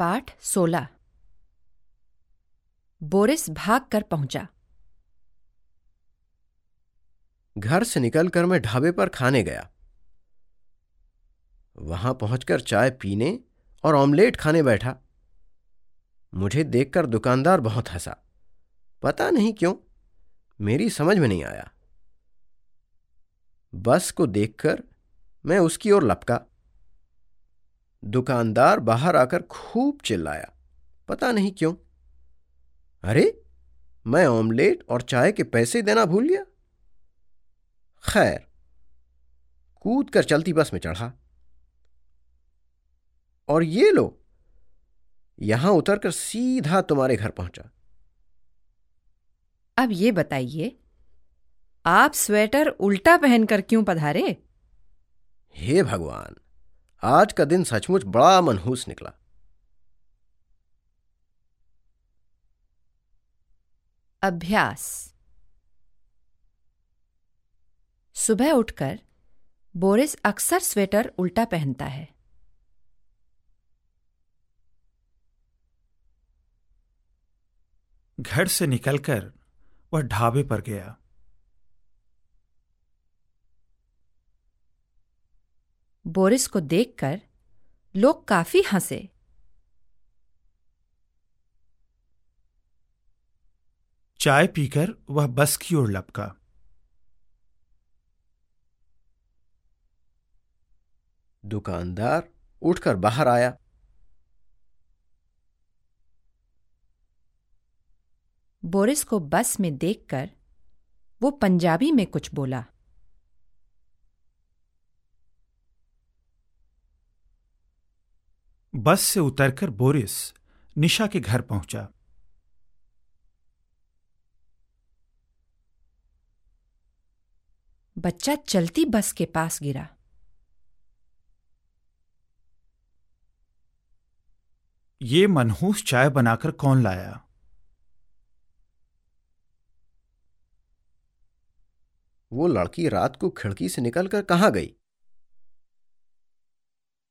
पाठ सोलह। बोरिस भाग कर पहुँचा। घर से निकलकर मैं ढाबे पर खाने गया। वहाँ पहुंचकर चाय पीने और ऑमलेट खाने बैठा। मुझे देखकर दुकानदार बहुत हंसा। पता नहीं क्यों, मेरी समझ में नहीं आया। बस को देखकर मैं उसकी ओर लपका। दुकानदार बाहर आकर खूब चिल्लाया। पता नहीं क्यों। अरे मैं ऑमलेट और चाय के पैसे देना भूल गया। खैर कूद कर चलती बस में चढ़ा। और ये लो यहाँ उतरकर सीधा तुम्हारे घर पहुँचा। अब ये बताइए आप स्वेटर उल्टा पहनकर क्यों पधारे? हे भगवान आज का दिन सचमुच बड़ा मनहूस निकला। अभ्यास। सुबह उठकर बोरिस अक्सर स्वेटर उल्टा पहनता है। घर से निकलकर वह ढाबे पर गया। बोरिस को देखकर लोग काफ़ी हंसे। चाय पीकर वह बस की ओर लपका। दुकानदार उठकर बाहर आया। बोरिस को बस में देखकर वो पंजाबी में कुछ बोला। बस से उतरकर बोरिस निशा के घर पहुँचा। बच्चा चलती बस के पास गिरा। ये मनहूस चाय बनाकर कौन लाया? वो लड़की रात को खिड़की से निकलकर कहाँ गई?